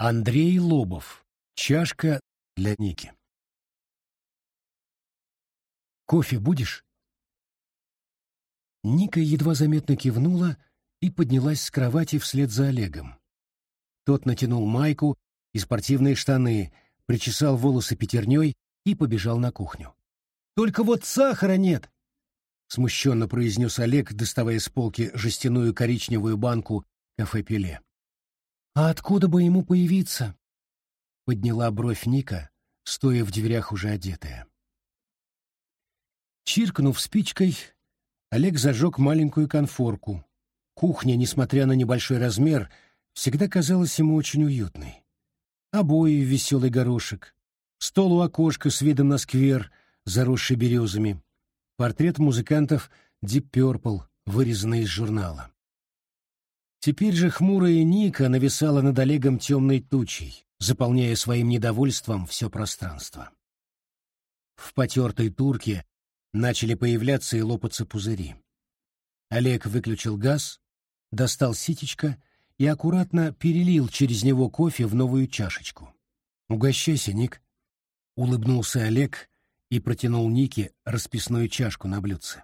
Андрей Лобов. Чашка для Ники. «Кофе будешь?» Ника едва заметно кивнула и поднялась с кровати вслед за Олегом. Тот натянул майку и спортивные штаны, причесал волосы пятерней и побежал на кухню. «Только вот сахара нет!» — смущенно произнес Олег, доставая с полки жестяную коричневую банку кафе-пеле. «А откуда бы ему появиться?» — подняла бровь Ника, стоя в дверях уже одетая. Чиркнув спичкой, Олег зажег маленькую конфорку. Кухня, несмотря на небольшой размер, всегда казалась ему очень уютной. Обои в веселый горошек, стол у окошка с видом на сквер, заросший березами, портрет музыкантов Deep Purple, вырезанный из журнала. Теперь же хмурая Ника нависала над Олегом темной тучей, заполняя своим недовольством все пространство. В потертой турке начали появляться и лопаться пузыри. Олег выключил газ, достал ситечко и аккуратно перелил через него кофе в новую чашечку. «Угощайся, Ник», — улыбнулся Олег и протянул Нике расписную чашку на блюдце.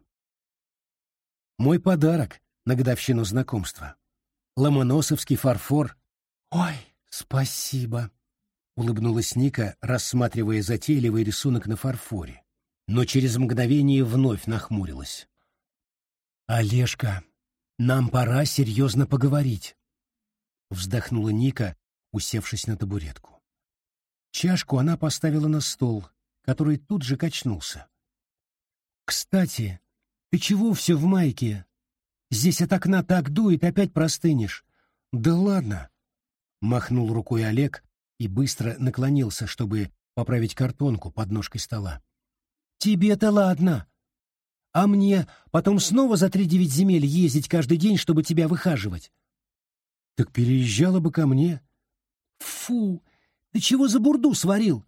«Мой подарок на годовщину знакомства. Ломоносовский фарфор». «Ой, спасибо», — улыбнулась Ника, рассматривая затейливый рисунок на фарфоре но через мгновение вновь нахмурилась. «Олежка, нам пора серьезно поговорить», — вздохнула Ника, усевшись на табуретку. Чашку она поставила на стол, который тут же качнулся. «Кстати, ты чего все в майке? Здесь от окна так дует, опять простынешь». «Да ладно», — махнул рукой Олег и быстро наклонился, чтобы поправить картонку под ножкой стола. Тебе-то ладно. А мне потом снова за три девять земель ездить каждый день, чтобы тебя выхаживать. Так переезжала бы ко мне. Фу, ты чего за бурду сварил?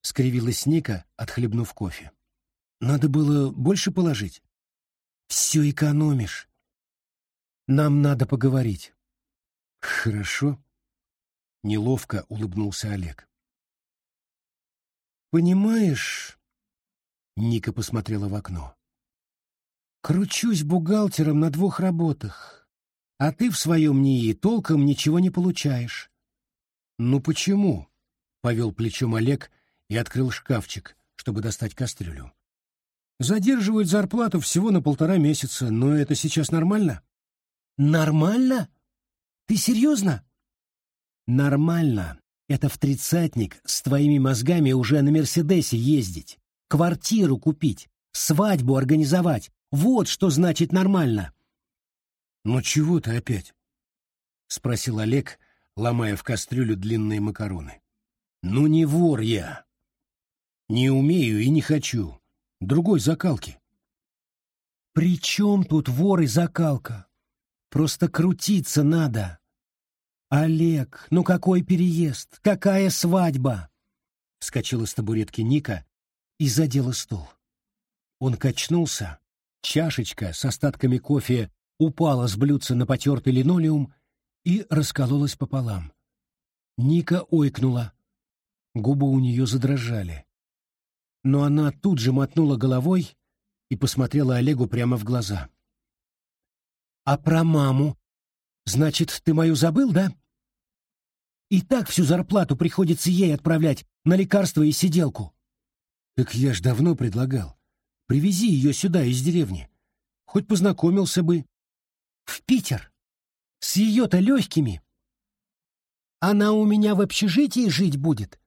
Скривилась Ника, отхлебнув кофе. Надо было больше положить. Все экономишь. Нам надо поговорить. Хорошо. Неловко улыбнулся Олег. Понимаешь, Ника посмотрела в окно. «Кручусь бухгалтером на двух работах, а ты в своем НИИ толком ничего не получаешь». «Ну почему?» — повел плечом Олег и открыл шкафчик, чтобы достать кастрюлю. «Задерживают зарплату всего на полтора месяца, но это сейчас нормально?» «Нормально? Ты серьезно?» «Нормально. Это в тридцатник с твоими мозгами уже на Мерседесе ездить квартиру купить, свадьбу организовать. Вот что значит нормально. «Ну чего ты опять?» — спросил Олег, ломая в кастрюлю длинные макароны. «Ну не вор я. Не умею и не хочу. Другой закалки». «При чем тут вор и закалка? Просто крутиться надо. Олег, ну какой переезд? Какая свадьба?» Вскочила с табуретки Ника и задела стол. Он качнулся, чашечка с остатками кофе упала с блюдца на потертый линолеум и раскололась пополам. Ника ойкнула. Губы у нее задрожали. Но она тут же мотнула головой и посмотрела Олегу прямо в глаза. «А про маму? Значит, ты мою забыл, да? И так всю зарплату приходится ей отправлять на лекарства и сиделку. Так я ж давно предлагал. Привези ее сюда из деревни. Хоть познакомился бы. В Питер. С ее-то легкими. Она у меня в общежитии жить будет?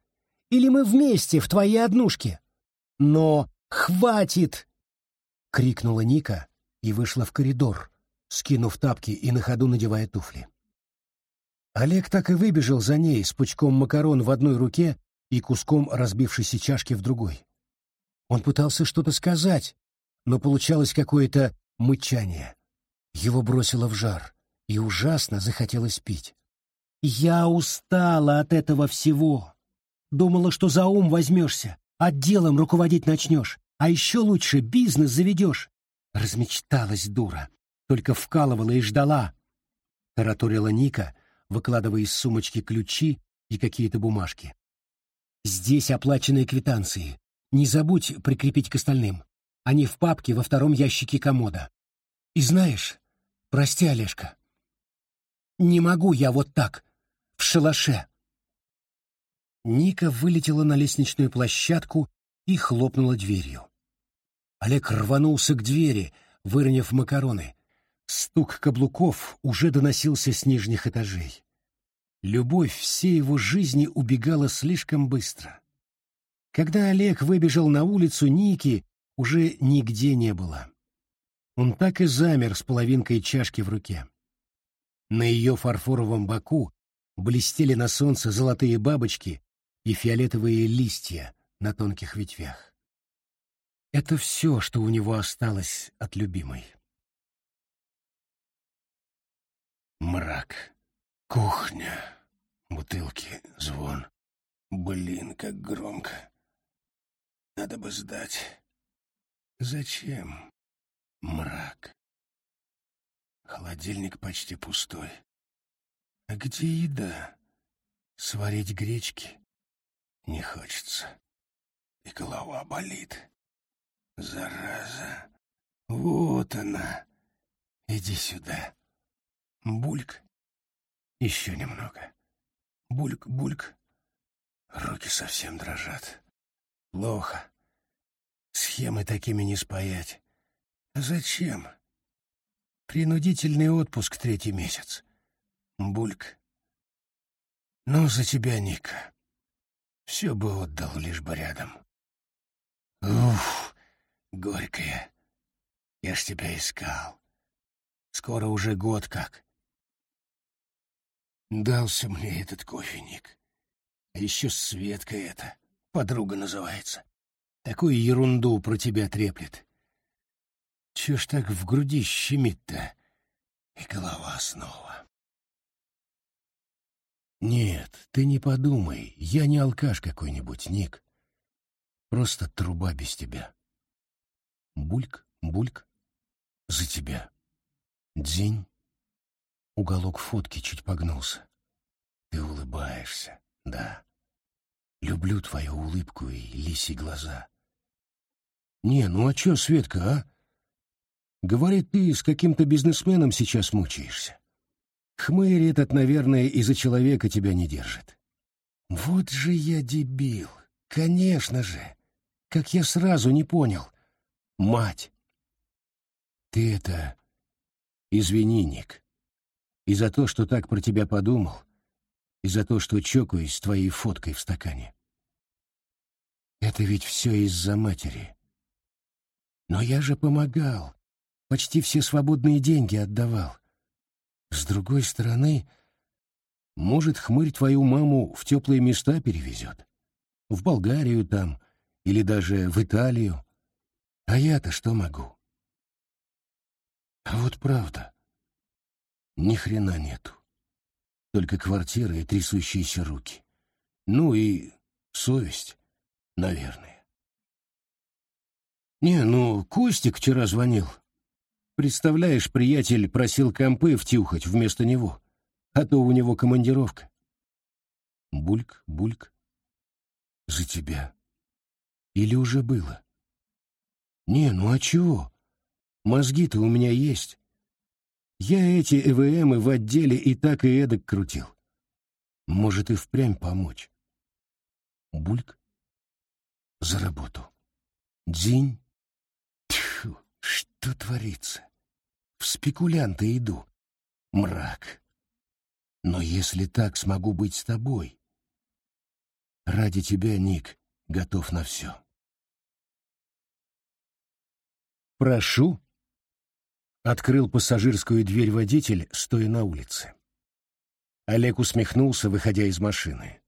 Или мы вместе в твоей однушке? Но хватит! Крикнула Ника и вышла в коридор, скинув тапки и на ходу надевая туфли. Олег так и выбежал за ней с пучком макарон в одной руке и куском разбившейся чашки в другой. Он пытался что-то сказать, но получалось какое-то мычание. Его бросило в жар, и ужасно захотелось пить. «Я устала от этого всего. Думала, что за ум возьмешься, отделом руководить начнешь, а еще лучше бизнес заведешь». Размечталась дура, только вкалывала и ждала. Тараторила Ника, выкладывая из сумочки ключи и какие-то бумажки. Здесь оплаченные квитанции. Не забудь прикрепить к остальным. Они в папке во втором ящике комода. И знаешь, прости, Олежка, не могу я вот так, в шалаше. Ника вылетела на лестничную площадку и хлопнула дверью. Олег рванулся к двери, выронив макароны. Стук каблуков уже доносился с нижних этажей. Любовь всей его жизни убегала слишком быстро. Когда Олег выбежал на улицу, Ники уже нигде не было. Он так и замер с половинкой чашки в руке. На ее фарфоровом боку блестели на солнце золотые бабочки и фиолетовые листья на тонких ветвях. Это все, что у него осталось от любимой. Мрак. Кухня. Бутылки. Звон. Блин, как громко. Надо бы сдать. Зачем? Мрак. Холодильник почти пустой. А где еда? Сварить гречки? Не хочется. И голова болит. Зараза. Вот она. Иди сюда. Бульк. Еще немного. Бульк, бульк. Руки совсем дрожат. Плохо. Схемы такими не спаять. А зачем? Принудительный отпуск третий месяц. Бульк. Ну, за тебя, Ника. Все бы отдал, лишь бы рядом. Уф, горькая. Я ж тебя искал. Скоро уже год как. Дался мне этот кофейник. А еще Светка эта, подруга называется. Такую ерунду про тебя треплет. Че ж так в груди щемит-то? И голова снова. Нет, ты не подумай, я не алкаш какой-нибудь, Ник. Просто труба без тебя. Бульк, бульк, за тебя. Дзень. Уголок фотки чуть погнулся. Ты улыбаешься, да. Люблю твою улыбку и лиси глаза. Не, ну а чё, Светка, а? Говорит, ты с каким-то бизнесменом сейчас мучаешься. Хмырь этот, наверное, из-за человека тебя не держит. Вот же я дебил. Конечно же. Как я сразу не понял. Мать. Ты это... Извини, Ник и за то, что так про тебя подумал, и за то, что чокаюсь с твоей фоткой в стакане. Это ведь все из-за матери. Но я же помогал, почти все свободные деньги отдавал. С другой стороны, может, хмырь твою маму в теплые места перевезет. В Болгарию там, или даже в Италию. А я-то что могу? А вот правда, ни хрена нету. Только квартира и трясущиеся руки. Ну и совесть, наверное. Не, ну, Костик вчера звонил. Представляешь, приятель просил компы втюхать вместо него, а то у него командировка. Бульк, бульк. За тебя. Или уже было? Не, ну а чего? Мозги-то у меня есть. Я эти ЭВМы в отделе и так и эдак крутил. Может, и впрямь помочь. Бульк. За работу. Дзинь. Тьфу, что творится? В спекулянты иду. Мрак. Но если так смогу быть с тобой... Ради тебя, Ник, готов на все. Прошу. Открыл пассажирскую дверь водитель, стоя на улице. Олег усмехнулся, выходя из машины.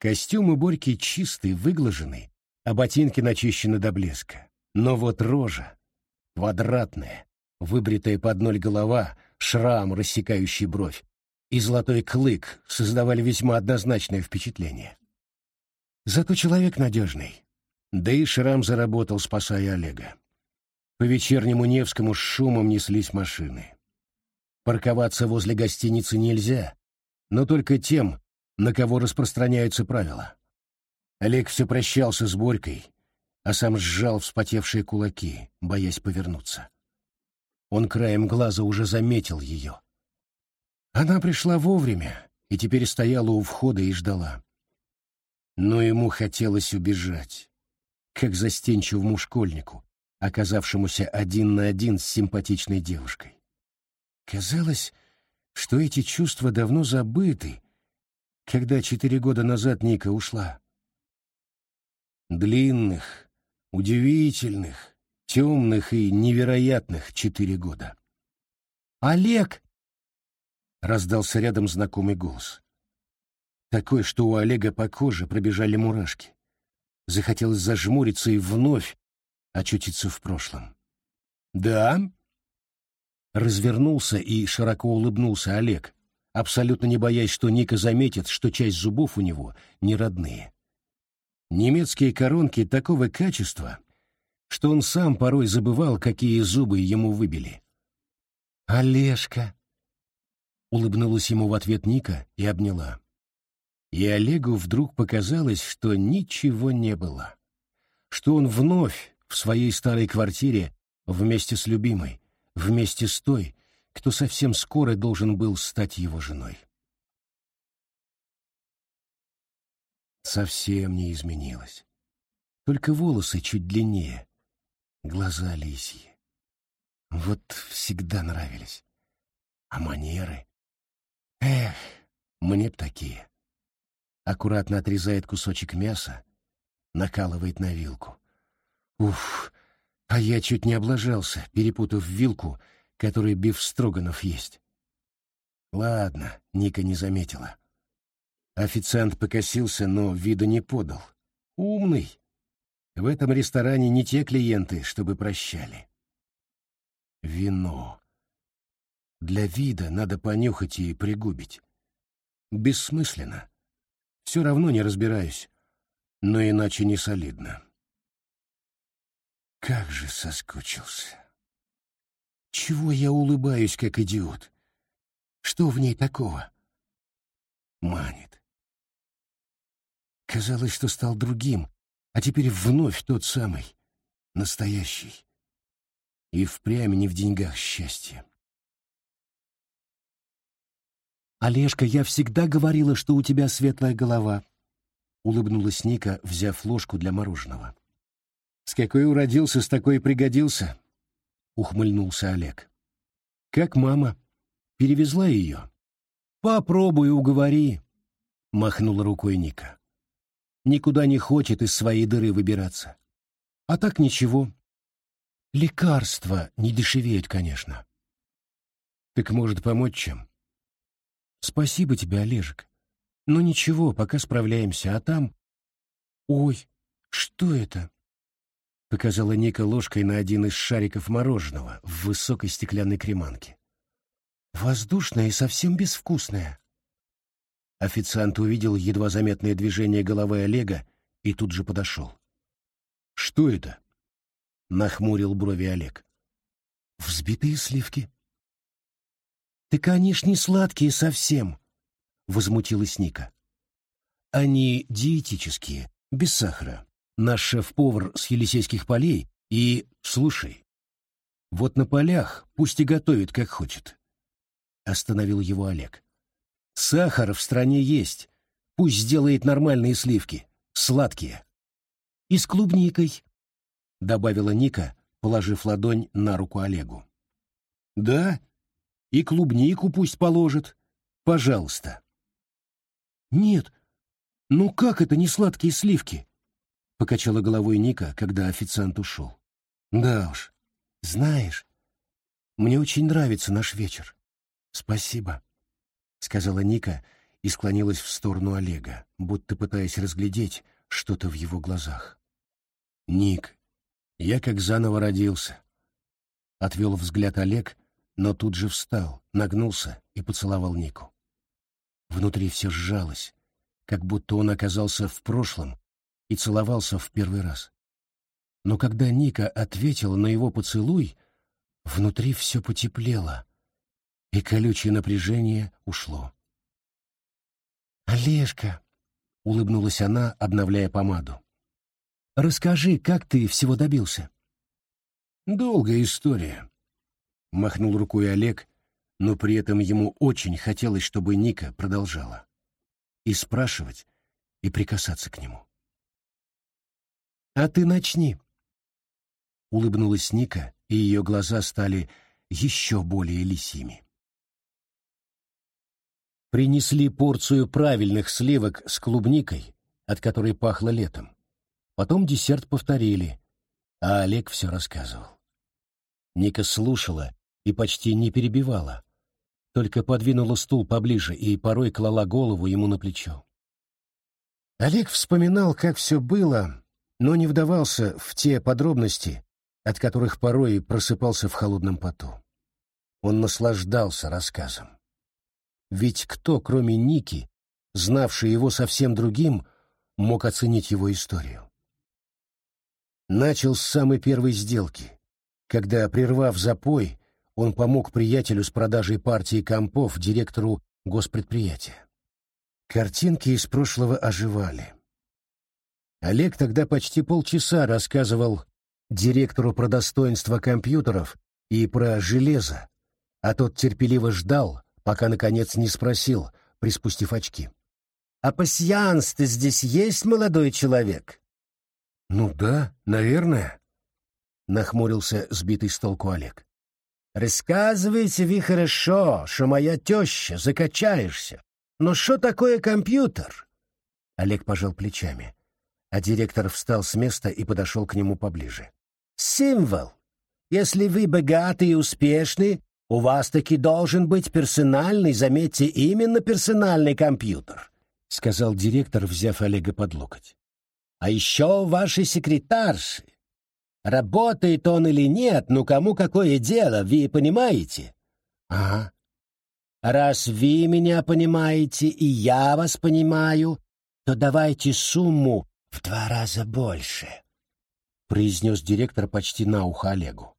Костюм у Борьки чистый, выглаженный, а ботинки начищены до блеска. Но вот рожа, квадратная, выбритая под ноль голова, шрам, рассекающий бровь, и золотой клык создавали весьма однозначное впечатление. Зато человек надежный. Да и шрам заработал, спасая Олега. По вечернему Невскому с шумом неслись машины. Парковаться возле гостиницы нельзя, но только тем, на кого распространяются правила. Олег все прощался с Борькой, а сам сжал вспотевшие кулаки, боясь повернуться. Он краем глаза уже заметил ее. Она пришла вовремя и теперь стояла у входа и ждала. Но ему хотелось убежать, как застенчивому школьнику, оказавшемуся один на один с симпатичной девушкой. Казалось, что эти чувства давно забыты, когда четыре года назад Ника ушла. Длинных, удивительных, темных и невероятных четыре года. «Олег!» — раздался рядом знакомый голос. Такой, что у Олега по коже пробежали мурашки. Захотелось зажмуриться и вновь очутиться в прошлом. «Да?» Развернулся и широко улыбнулся Олег, абсолютно не боясь, что Ника заметит, что часть зубов у него не родные. Немецкие коронки такого качества, что он сам порой забывал, какие зубы ему выбили. «Олежка!» — улыбнулась ему в ответ Ника и обняла. И Олегу вдруг показалось, что ничего не было, что он вновь в своей старой квартире вместе с любимой, вместе с той, кто совсем скоро должен был стать его женой. Совсем не изменилось. Только волосы чуть длиннее, глаза лисьи. Вот всегда нравились. А манеры? Эх, мне б такие. Аккуратно отрезает кусочек мяса, накалывает на вилку. Уф, а я чуть не облажался, перепутав вилку, которой бифстроганов есть. Ладно, Ника не заметила. Официант покосился, но виду не подал. Умный. В этом ресторане не те клиенты, чтобы прощали. Вино. Для вида надо понюхать и пригубить. Бессмысленно. Все равно не разбираюсь, но иначе не солидно. Как же соскучился. Чего я улыбаюсь, как идиот? Что в ней такого? Манит. Казалось, что стал другим, а теперь вновь тот самый, настоящий. И впрямь не в деньгах счастье. «Олежка, я всегда говорила, что у тебя светлая голова», — улыбнулась Ника, взяв ложку для мороженого. С какой уродился, с такой пригодился, — ухмыльнулся Олег. Как мама? Перевезла ее? Попробуй уговори, — махнула рукой Ника. Никуда не хочет из своей дыры выбираться. А так ничего. Лекарства не дешевеют, конечно. Так может помочь чем? Спасибо тебе, Олежек. Но ничего, пока справляемся, а там... Ой, что это? Показала Ника ложкой на один из шариков мороженого в высокой стеклянной креманке. «Воздушное и совсем безвкусное». Официант увидел едва заметное движение головы Олега и тут же подошел. «Что это?» — нахмурил брови Олег. «Взбитые сливки». «Так они ж не сладкие совсем», — возмутилась Ника. «Они диетические, без сахара наш шеф-повар с Елисейских полей, и, слушай, вот на полях пусть и готовит, как хочет. Остановил его Олег. Сахар в стране есть, пусть сделает нормальные сливки, сладкие. И с клубникой, добавила Ника, положив ладонь на руку Олегу. Да, и клубнику пусть положит, пожалуйста. Нет, ну как это не сладкие сливки? — покачала головой Ника, когда официант ушел. «Да уж. Знаешь, мне очень нравится наш вечер. Спасибо», — сказала Ника и склонилась в сторону Олега, будто пытаясь разглядеть что-то в его глазах. «Ник, я как заново родился», — отвел взгляд Олег, но тут же встал, нагнулся и поцеловал Нику. Внутри все сжалось, как будто он оказался в прошлом и целовался в первый раз. Но когда Ника ответила на его поцелуй, внутри все потеплело, и колючее напряжение ушло. «Олежка», — улыбнулась она, обновляя помаду, — «расскажи, как ты всего добился?» «Долгая история», — махнул рукой Олег, но при этом ему очень хотелось, чтобы Ника продолжала. И спрашивать, и прикасаться к нему. «А ты начни», — улыбнулась Ника, и ее глаза стали еще более лисими. Принесли порцию правильных сливок с клубникой, от которой пахло летом. Потом десерт повторили, а Олег все рассказывал. Ника слушала и почти не перебивала, только подвинула стул поближе и порой клала голову ему на плечо. Олег вспоминал, как все было, но не вдавался в те подробности, от которых порой просыпался в холодном поту. Он наслаждался рассказом. Ведь кто, кроме Ники, знавший его совсем другим, мог оценить его историю? Начал с самой первой сделки, когда, прервав запой, он помог приятелю с продажей партии компов директору госпредприятия. Картинки из прошлого оживали. Олег тогда почти полчаса рассказывал директору про достоинство компьютеров и про железо, а тот терпеливо ждал, пока, наконец, не спросил, приспустив очки. «А пасьянс-то здесь есть, молодой человек?» «Ну да, наверное», — нахмурился сбитый с толку Олег. «Рассказывайте вы хорошо, что моя теща, закачаешься. Но что такое компьютер?» Олег пожал плечами, а директор встал с места и подошел к нему поближе. «Символ. Если вы богаты и успешны, у вас таки должен быть персональный, заметьте, именно персональный компьютер», — сказал директор, взяв Олега под локоть. «А еще ваши секретарши. Работает он или нет, ну кому какое дело, вы понимаете?» «Ага». «Раз вы меня понимаете, и я вас понимаю, то давайте сумму в два раза больше», — произнес директор почти на ухо Олегу.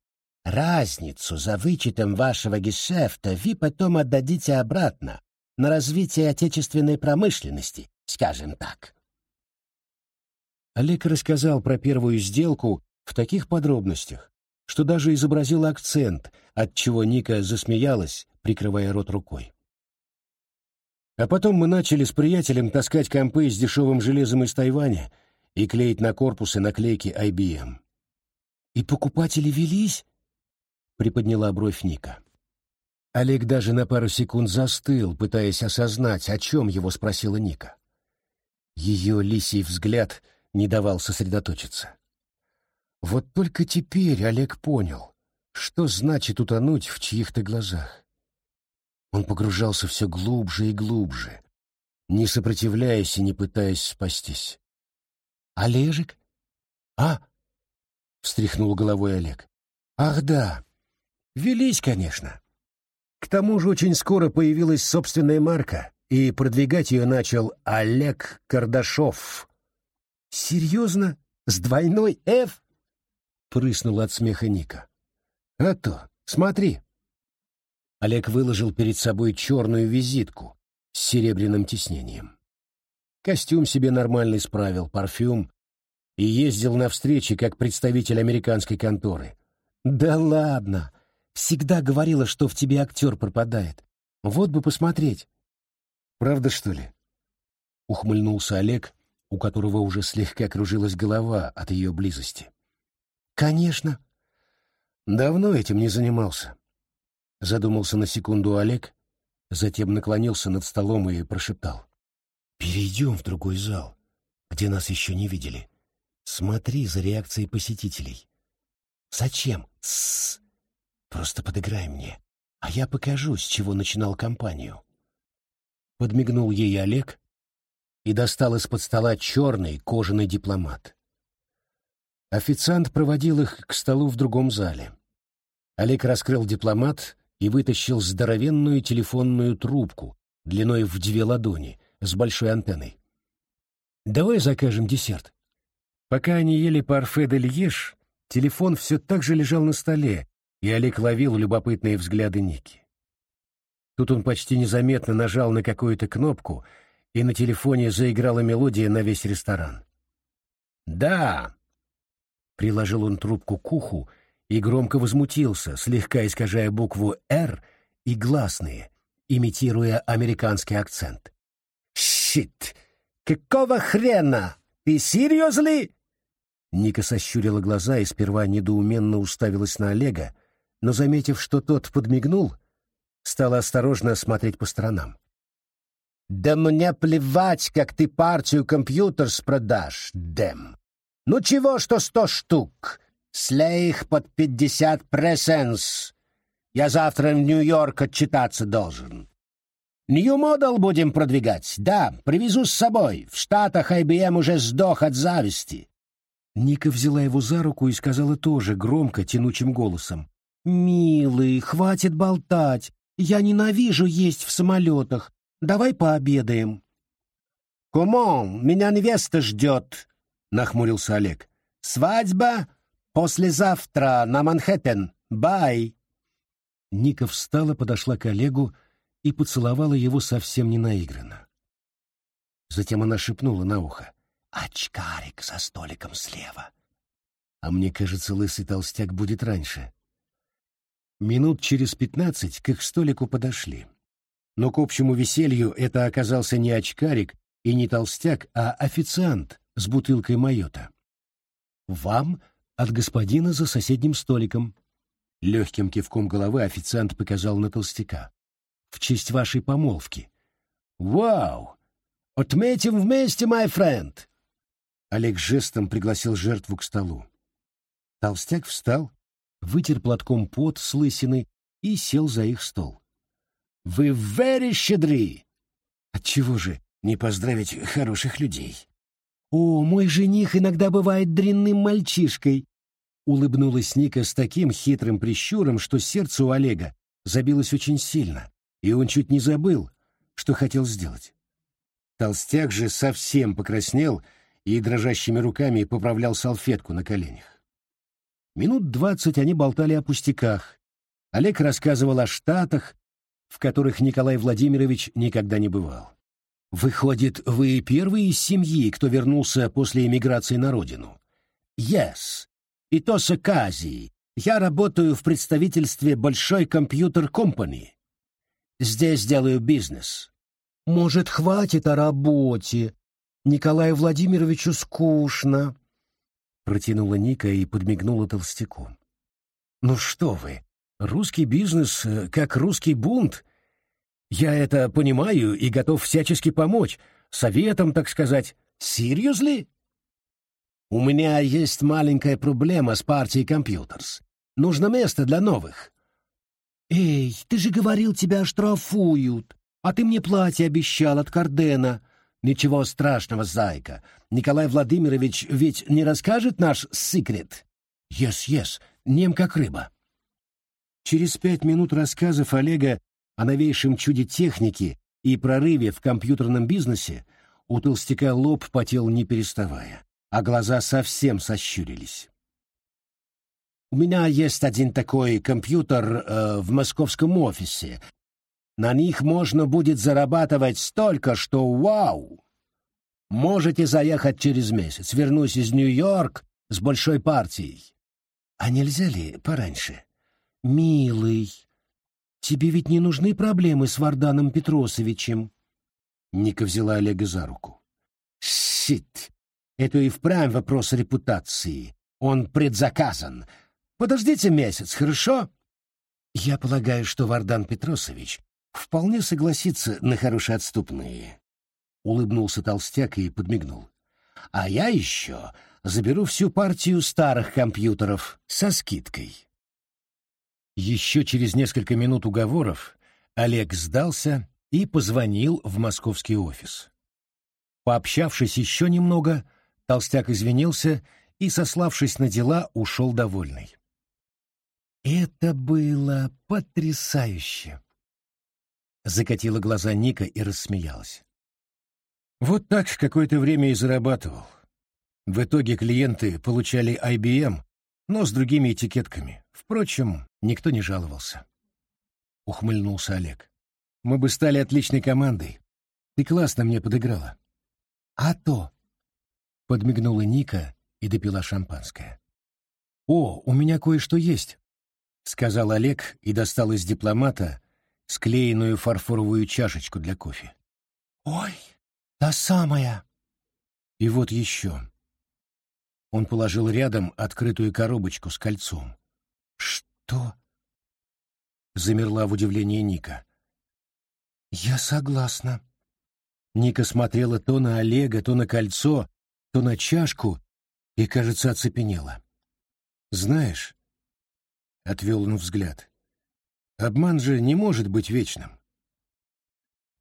Разницу за вычетом вашего гешефта вы потом отдадите обратно на развитие отечественной промышленности, скажем так. Олег рассказал про первую сделку в таких подробностях, что даже изобразил акцент, от чего Ника засмеялась, прикрывая рот рукой. А потом мы начали с приятелем таскать компы с дешевым железом из Тайваня и клеить на корпусы наклейки IBM. И покупатели велись? — приподняла бровь Ника. Олег даже на пару секунд застыл, пытаясь осознать, о чем его спросила Ника. Ее лисий взгляд не давал сосредоточиться. Вот только теперь Олег понял, что значит утонуть в чьих-то глазах. Он погружался все глубже и глубже, не сопротивляясь и не пытаясь спастись. «Олежек? А?» — встряхнул головой Олег. «Ах да, Велись, конечно. К тому же очень скоро появилась собственная марка, и продвигать ее начал Олег Кардашов. «Серьезно? С двойной «Ф»?» — прыснула от смеха Ника. «А то, смотри». Олег выложил перед собой черную визитку с серебряным тиснением. Костюм себе нормальный справил, парфюм, и ездил на встречи как представитель американской конторы. «Да ладно!» Всегда говорила, что в тебе актер пропадает. Вот бы посмотреть. Правда, что ли? Ухмыльнулся Олег, у которого уже слегка кружилась голова от ее близости. Конечно. Давно этим не занимался. Задумался на секунду Олег, затем наклонился над столом и прошептал. «Перейдем в другой зал, где нас еще не видели. Смотри за реакцией посетителей». «Зачем?» «Тссс! Просто подыграй мне, а я покажу, с чего начинал кампанию. Подмигнул ей Олег и достал из-под стола черный кожаный дипломат. Официант проводил их к столу в другом зале. Олег раскрыл дипломат и вытащил здоровенную телефонную трубку длиной в две ладони с большой антенной. «Давай закажем десерт». Пока они ели парфе де льеш, телефон все так же лежал на столе, и Олег ловил любопытные взгляды Ники. Тут он почти незаметно нажал на какую-то кнопку, и на телефоне заиграла мелодия на весь ресторан. «Да!» — приложил он трубку к уху и громко возмутился, слегка искажая букву «Р» и гласные, имитируя американский акцент. «Щит! Какого хрена? Ты серьезно?» Ника сощурила глаза и сперва недоуменно уставилась на Олега, но, заметив, что тот подмигнул, стала осторожно смотреть по сторонам. «Да мне плевать, как ты партию компьютер продашь, Дэм. Ну чего, что сто штук? Слей их под пятьдесят пресенс. Я завтра в Нью-Йорк отчитаться должен. Нью-модел будем продвигать. Да, привезу с собой. В Штатах IBM уже сдох от зависти. Ника взяла его за руку и сказала тоже громко, тянучим голосом. «Милый, хватит болтать. Я ненавижу есть в самолетах. Давай пообедаем». «Кумон, меня невеста ждет», — нахмурился Олег. «Свадьба послезавтра на Манхэттен. Бай». Ника встала, подошла к Олегу и поцеловала его совсем не наигранно. Затем она шепнула на ухо. «Очкарик за столиком слева». А мне кажется, лысый толстяк будет раньше. Минут через пятнадцать к их столику подошли. Но к общему веселью это оказался не очкарик и не толстяк, а официант с бутылкой майота. «Вам от господина за соседним столиком». Легким кивком головы официант показал на толстяка в честь вашей помолвки. Вау! Отметим вместе, мой френд! Олег жестом пригласил жертву к столу. Толстяк встал, вытер платком пот с лысины и сел за их стол. «Вы very щедры!» «Отчего же не поздравить хороших людей?» «О, мой жених иногда бывает дрянным мальчишкой!» Улыбнулась Ника с таким хитрым прищуром, что сердце у Олега забилось очень сильно и он чуть не забыл, что хотел сделать. Толстяк же совсем покраснел и дрожащими руками поправлял салфетку на коленях. Минут двадцать они болтали о пустяках. Олег рассказывал о штатах, в которых Николай Владимирович никогда не бывал. «Выходит, вы первый из семьи, кто вернулся после эмиграции на родину?» «Yes. И то с оказией. Я работаю в представительстве Большой компьютер-компании. Здесь делаю бизнес. Может, хватит о работе? Николаю Владимировичу скучно. Протянула Ника и подмигнула толстяку. Ну что вы, русский бизнес э, как русский бунт. Я это понимаю и готов всячески помочь, советом, так сказать. Seriously? У меня есть маленькая проблема с партией Компьютерс. Нужно место для новых. «Эй, ты же говорил, тебя штрафуют, а ты мне платье обещал от Кардена». «Ничего страшного, зайка. Николай Владимирович ведь не расскажет наш секрет?» «Ес, ес, нем как рыба». Через пять минут рассказов Олега о новейшем чуде техники и прорыве в компьютерном бизнесе у толстяка лоб потел не переставая, а глаза совсем сощурились. У меня есть один такой компьютер э, в московском офисе. На них можно будет зарабатывать столько, что вау! Можете заехать через месяц. Вернусь из Нью-Йорк с большой партией. А нельзя ли пораньше? Милый, тебе ведь не нужны проблемы с Варданом Петросовичем. Ника взяла Олега за руку. Щит! Это и впрямь вопрос репутации. Он предзаказан. Подождите месяц, хорошо? Я полагаю, что Вардан Петросович вполне согласится на хорошие отступные. Улыбнулся толстяк и подмигнул. А я еще заберу всю партию старых компьютеров со скидкой. Еще через несколько минут уговоров Олег сдался и позвонил в московский офис. Пообщавшись еще немного, толстяк извинился и, сославшись на дела, ушел довольный. Это было потрясающе. Закатила глаза Ника и рассмеялась. Вот так какое-то время и зарабатывал. В итоге клиенты получали IBM, но с другими этикетками. Впрочем, никто не жаловался. Ухмыльнулся Олег. Мы бы стали отличной командой. Ты классно мне подыграла. А то. Подмигнула Ника и допила шампанское. О, у меня кое-что есть, сказал Олег и достал из дипломата склеенную фарфоровую чашечку для кофе. Ой, та самая. И вот еще. Он положил рядом открытую коробочку с кольцом. Что? Замерла в удивлении Ника. Я согласна. Ника смотрела то на Олега, то на кольцо, то на чашку и, кажется, оцепенела. «Знаешь...» — отвел он взгляд. «Обман же не может быть вечным.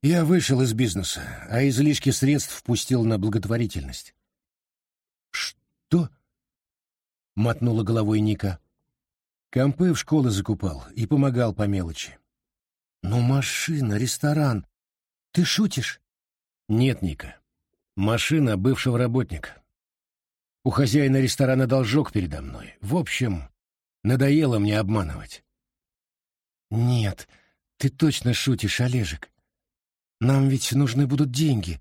Я вышел из бизнеса, а излишки средств впустил на благотворительность». «Что?» — мотнула головой Ника. «Компы в школы закупал и помогал по мелочи». «Ну, машина, ресторан. Ты шутишь?» Нет, Ника. Машина бывшего работника. У хозяина ресторана должок передо мной. В общем, надоело мне обманывать. Нет, ты точно шутишь, Олежек. Нам ведь нужны будут деньги.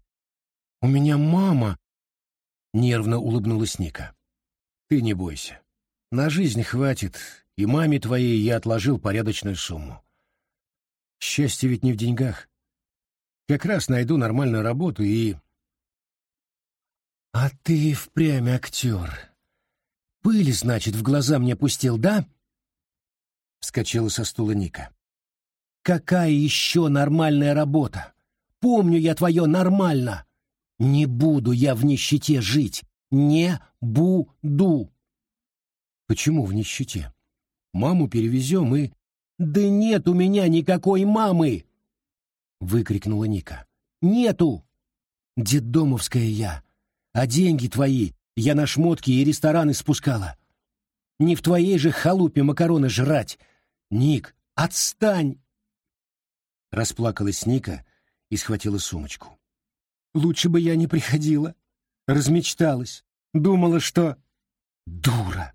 У меня мама... Нервно улыбнулась Ника. Ты не бойся. На жизнь хватит, и маме твоей я отложил порядочную сумму. Счастье ведь не в деньгах. Как раз найду нормальную работу и... А ты впрямь актер. Пыль, значит, в глаза мне пустил, да? Вскочила со стула Ника. Какая еще нормальная работа? Помню я твое нормально. Не буду я в нищете жить. Не буду. Почему в нищете? Маму перевезем и... Да нет у меня никакой мамы! выкрикнула Ника. Нету! Деддомовская я. А деньги твои я на шмотки и рестораны спускала. Не в твоей же халупе макароны жрать. Ник, отстань! Расплакалась Ника и схватила сумочку. Лучше бы я не приходила. Размечталась. Думала, что... Дура!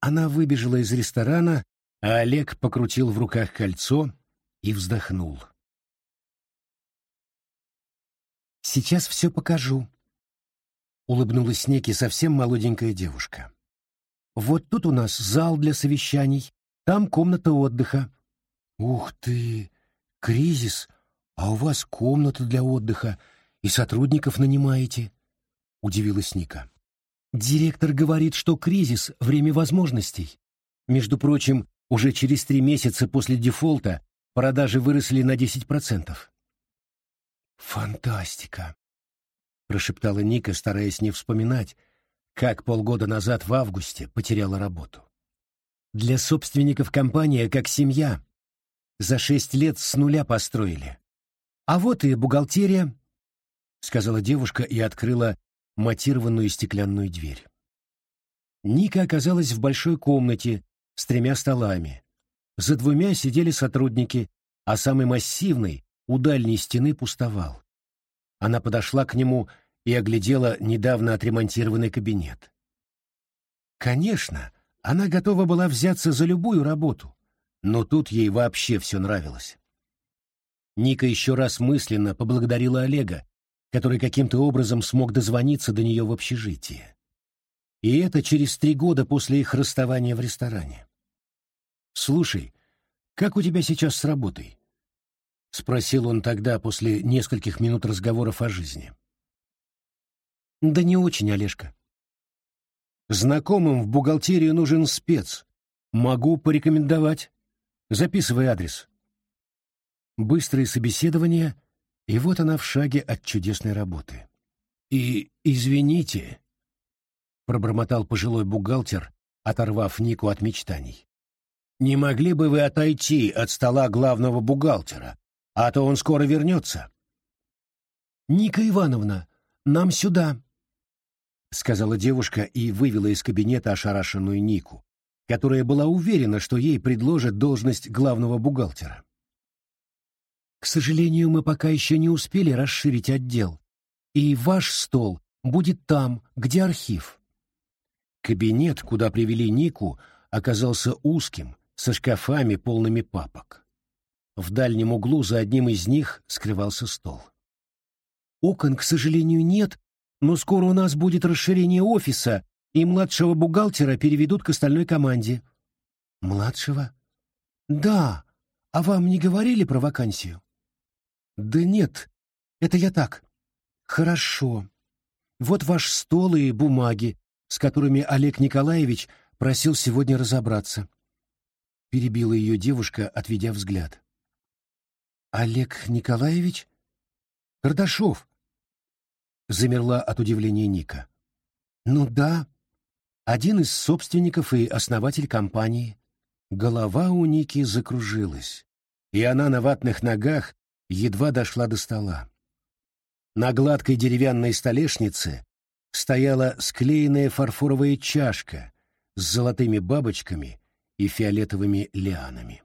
Она выбежала из ресторана, а Олег покрутил в руках кольцо, и вздохнул. «Сейчас все покажу», — улыбнулась Неки совсем молоденькая девушка. «Вот тут у нас зал для совещаний, там комната отдыха». «Ух ты! Кризис! А у вас комната для отдыха и сотрудников нанимаете?» — удивилась Ника. «Директор говорит, что кризис — время возможностей. Между прочим, уже через три месяца после дефолта Продажи выросли на 10%. «Фантастика!» — прошептала Ника, стараясь не вспоминать, как полгода назад в августе потеряла работу. «Для собственников компания как семья. За шесть лет с нуля построили. А вот и бухгалтерия», — сказала девушка и открыла матированную стеклянную дверь. Ника оказалась в большой комнате с тремя столами, за двумя сидели сотрудники, а самый массивный у дальней стены пустовал. Она подошла к нему и оглядела недавно отремонтированный кабинет. Конечно, она готова была взяться за любую работу, но тут ей вообще все нравилось. Ника еще раз мысленно поблагодарила Олега, который каким-то образом смог дозвониться до нее в общежитие. И это через три года после их расставания в ресторане. «Слушай, как у тебя сейчас с работой?» — спросил он тогда после нескольких минут разговоров о жизни. «Да не очень, Олежка». «Знакомым в бухгалтерию нужен спец. Могу порекомендовать. Записывай адрес». Быстрое собеседование, и вот она в шаге от чудесной работы. «И извините», — пробормотал пожилой бухгалтер, оторвав Нику от мечтаний. Не могли бы вы отойти от стола главного бухгалтера, а то он скоро вернется. Ника Ивановна, нам сюда, сказала девушка и вывела из кабинета ошарашенную Нику, которая была уверена, что ей предложат должность главного бухгалтера. К сожалению, мы пока еще не успели расширить отдел, и ваш стол будет там, где архив. Кабинет, куда привели Нику, оказался узким, со шкафами, полными папок. В дальнем углу за одним из них скрывался стол. «Окон, к сожалению, нет, но скоро у нас будет расширение офиса, и младшего бухгалтера переведут к остальной команде». «Младшего?» «Да. А вам не говорили про вакансию?» «Да нет, это я так». «Хорошо. Вот ваш стол и бумаги, с которыми Олег Николаевич просил сегодня разобраться». Перебила ее девушка, отведя взгляд. «Олег Николаевич? Кардашов?» Замерла от удивления Ника. «Ну да, один из собственников и основатель компании». Голова у Ники закружилась, и она на ватных ногах едва дошла до стола. На гладкой деревянной столешнице стояла склеенная фарфоровая чашка с золотыми бабочками и фиолетовыми лианами.